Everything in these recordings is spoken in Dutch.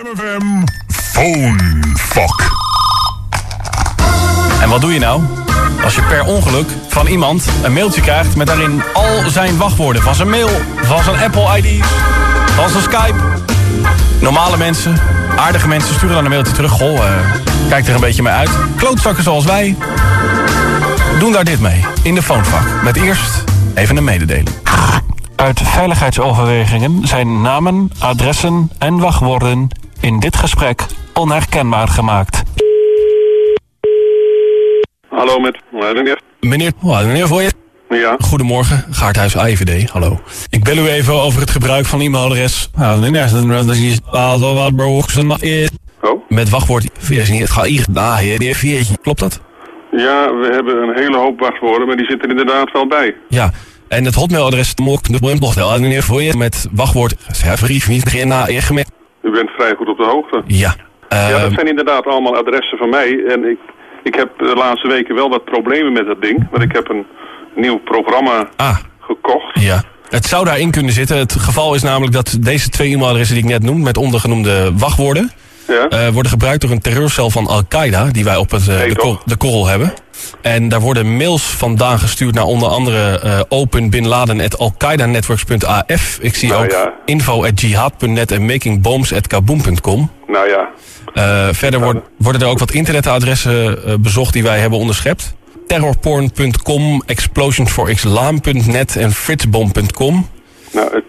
Slam FM Phone Fuck. En wat doe je nou? Als je per ongeluk van iemand een mailtje krijgt met daarin al zijn wachtwoorden. Van zijn mail, van zijn Apple ID, van zijn Skype. Normale mensen, aardige mensen sturen dan een mailtje terug. Goh, eh, kijk er een beetje mee uit. Klootzakken zoals wij doen daar dit mee. In de phonevak. Met eerst even een mededeling. Uit veiligheidsoverwegingen zijn namen, adressen en wachtwoorden in dit gesprek onherkenbaar gemaakt. Hallo met meneer. Meneer, oh, meneer voor je. Ja, Goedemorgen, Gaarthuis AIVD, hallo. Ik bel u even over het gebruik van e-mailadres. Nou, nee, nee, dat is al wat behoorlijk is. oh. Met wachtwoord 14, het gaat hier, daar, heer, 14. Klopt dat? Ja, we hebben een hele hoop wachtwoorden, maar die zitten er inderdaad wel bij. Ja. En het hotmailadres mocht de nog wel, meneer voor je, met wachtwoord brief niet na eergemerkt. Bent vrij goed op de hoogte. Ja. ja, Ehm, dat zijn inderdaad allemaal adressen van mij. En ik, ik heb de laatste weken wel wat problemen met dat ding. Want ik heb een nieuw programma ah, gekocht. ja. Het zou daarin kunnen zitten. Het geval is namelijk dat deze twee e-mailadressen die ik net noem, met ondergenoemde wachtwoorden, Ja, eh, worden gebruikt door een terreurcel van Al-Qaeda, die wij op het, eh, de, toch? kor- de korrel hebben. En daar worden mails vandaan gestuurd naar onder andere eh openbinladen.alqaidanetworks.af. Ik zie Nou ook ja. info.jihad.net en makingbombs.kaboom.com. nou ja. Verder wordt- worden er ook wat internetadressen bezocht die wij hebben onderschept. Terrorporn.com, explosionsforislam.net en fritzbom.com. Nou, het,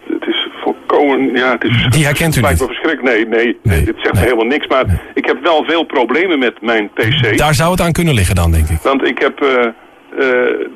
volkomen... Ja, het is... Die herkent u lijkt niet? me verschrikkelijk. Nee, nee, Nee, dit zegt nee. helemaal niks. Maar ik heb wel veel problemen met mijn pc. Daar zou het aan kunnen liggen dan, denk ik. Want ik heb, eh, eh,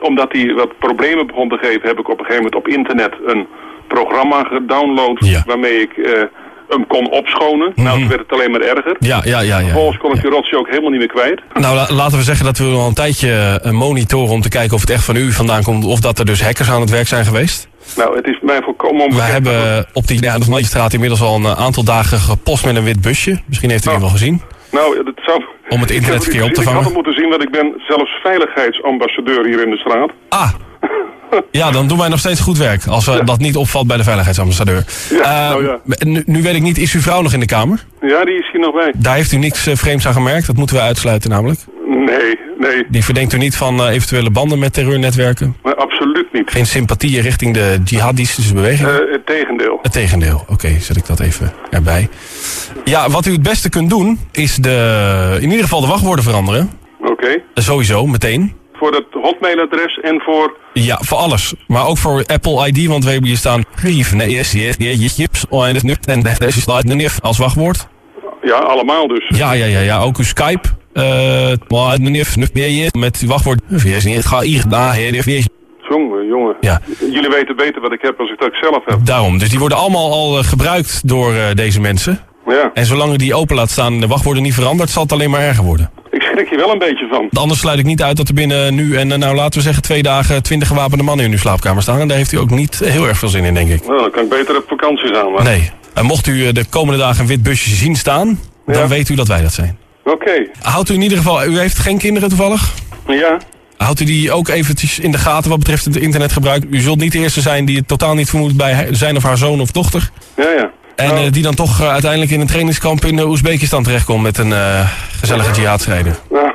omdat hij wat problemen begon te geven, heb ik op een gegeven moment op internet een programma gedownload Ja. Mhm. waarmee ik eh, hem kon opschonen. Nou, toen werd het alleen maar erger. Ja, ja, ja. ja. Vervolgens kon ik die rotzooi ook helemaal niet meer kwijt. Nou, la- laten we zeggen dat we al een tijdje monitoren om te kijken of het echt van u vandaan komt. Of dat er dus hackers aan het werk zijn geweest. Nou, het is mij volkomen We onbekend. hebben op die ja, de straat inmiddels al een eh, aantal dagen gepost met een wit busje. Misschien heeft u die Oh. wel gezien. Nou, dat zou... Om het internetverkeer op te vangen. Ik had moeten zien, want ik ben zelfs veiligheidsambassadeur hier in de straat. Ah, ja, dan doen wij nog steeds goed werk. Als we dat niet opvalt bij de veiligheidsambassadeur. Ja, Eh, nou ja. nu, nu weet ik niet, is uw vrouw nog in de kamer? Ja, die is hier nog bij. Daar heeft u niks eh, vreemds aan gemerkt. Dat moeten we uitsluiten namelijk. Nee, nee, Die verdenkt u niet van eh, eventuele banden met terreurnetwerken. maar absoluut niet. Geen sympathieën richting de jihadistische beweging. Eh, het tegendeel. Het tegendeel. Oké, zet ik dat even erbij. Ja, wat u het beste kunt doen, is de, in ieder geval de wachtwoorden veranderen. Oké. Eh, Sowieso, meteen. Voor het hotmailadres en voor... Ja, voor alles. Maar ook voor Apple ID, want we hebben hier staan... Brief, nee, yes, yes, yes, yes, yes, oh, en er als wachtwoord. Ja, allemaal dus. Ja, ja, ja, ja. Ook uw Skype. Eh, maar meneer, nu weer je met uw wachtwoord. Yes, niet, ga hier, daar, heer, weer. Jongen, jongen. Ja. Jullie weten beter wat ik heb als ik dat zelf heb. Daarom. Dus die worden allemaal al eh, gebruikt door eh, deze mensen. Ja. En zolang die open laat staan en de wachtwoorden niet verandert, zal het alleen maar erger worden. Ik schrik hier wel een beetje van. Anders sluit ik niet uit dat er binnen nu en nou laten we zeggen twee dagen twintig gewapende mannen in uw slaapkamer staan. En daar heeft u ook niet heel erg veel zin in, denk ik. Nou, dan kan ik beter op vakantie gaan. Maar... Nee. En mocht u de komende dagen een wit busje zien staan, dan weet u dat wij dat zijn. Oké. Houdt u in ieder geval, u heeft geen kinderen toevallig? Ja. Houdt u die ook eventjes in de gaten wat betreft het internetgebruik? U zult niet de eerste zijn die het totaal niet vermoedt bij zijn of haar zoon of dochter. Ja, ja. En Nou, eh, die dan toch eh, uiteindelijk in een trainingskamp in uh, Oezbekistan terechtkomt met een eh, gezellige jihadstrijder. nou,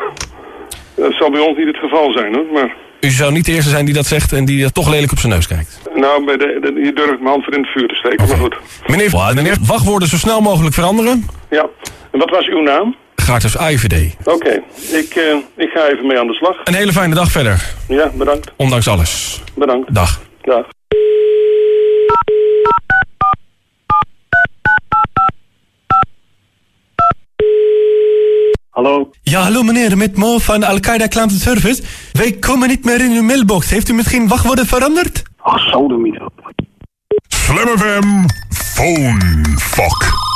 dat zal bij ons niet het geval zijn, hoor. Maar, U zou niet de eerste zijn die dat zegt en die er toch lelijk op zijn neus kijkt. nou, bij de, de, hier durf ik mijn hand voor in het vuur te steken. Maar goed. Meneer, meneer, wachtwoorden zo snel mogelijk veranderen. Ja. En wat was uw naam? Gratis IVD. Oké. Ik, eh, ik ga even mee aan de slag. Een hele fijne dag verder, Ja, bedankt. ondanks alles. Bedankt. Dag. Dag. Hallo? Ja, hallo meneer, met Mo van Al-Qaeda Climate Service. Wij komen niet meer in uw mailbox. Heeft u misschien wachtwoorden veranderd? Ach, zo de Slam FM Phone Fuck.